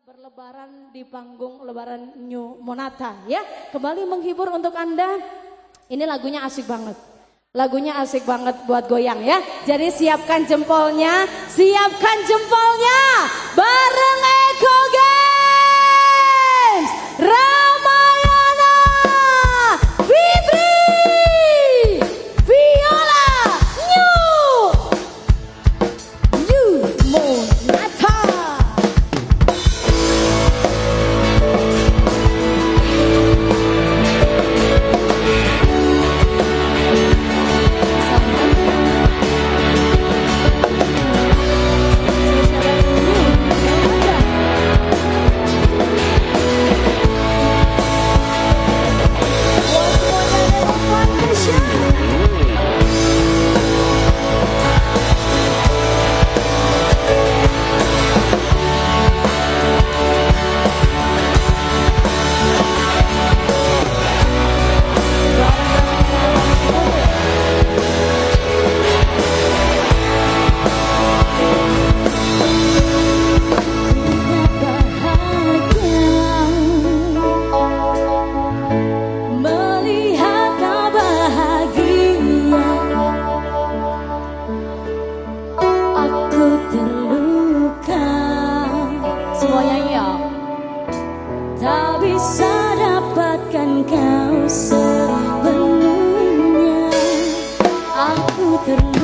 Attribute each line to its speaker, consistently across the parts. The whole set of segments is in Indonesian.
Speaker 1: berlebaran di panggung lebaran New Monata ya. Kembali menghibur untuk Anda. Ini lagunya asik banget. Lagunya asik banget buat goyang ya. Jadi siapkan jempolnya, siapkan jempolnya bareng Eko soon. Tak bisa dapatkan kau sepenuhnya. Aku terluka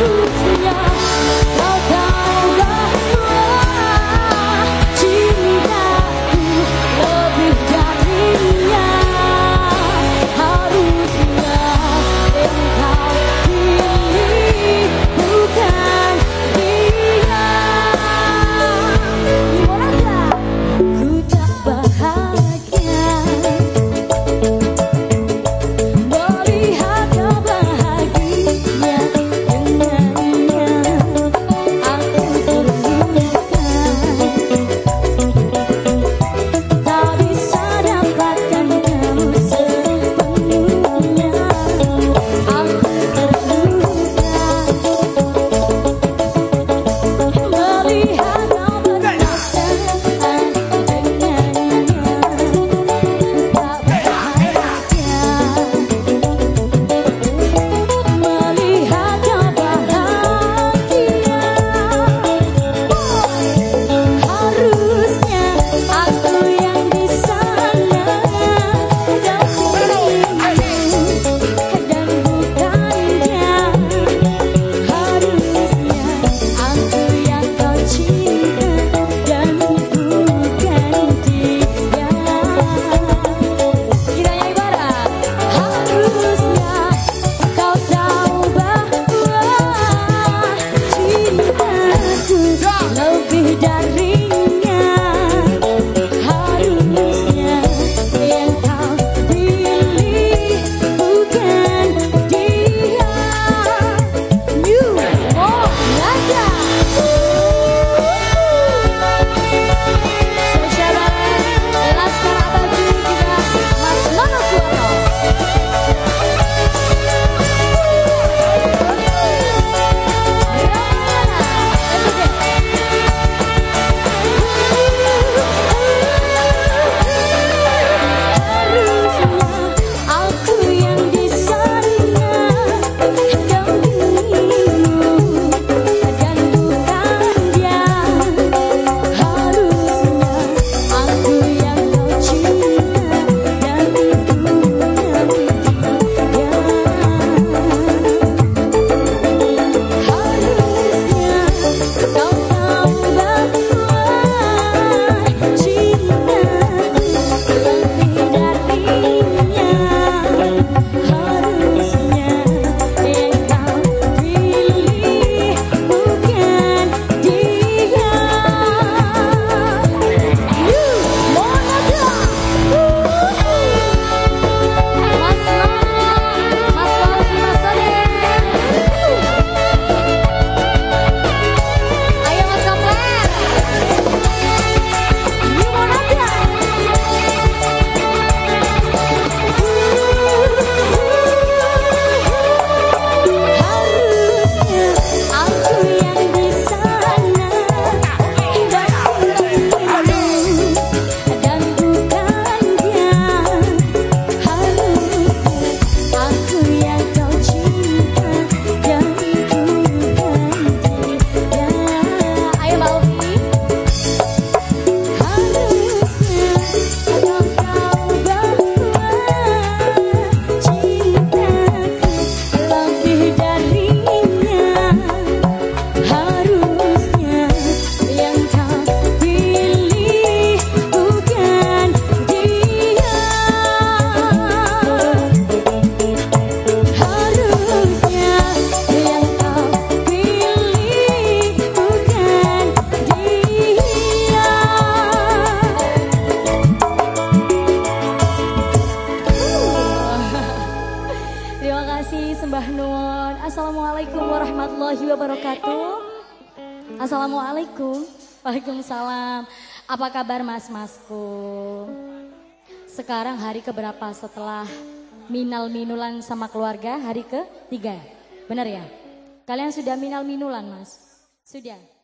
Speaker 1: Ooh. Wabarakatuh. Assalamualaikum. Waalaikumsalam. Apa kabar mas-masku? Sekarang hari keberapa setelah minal minulan sama keluarga? Hari ke tiga. Benar ya? Kalian sudah minal minulan mas? Sudah.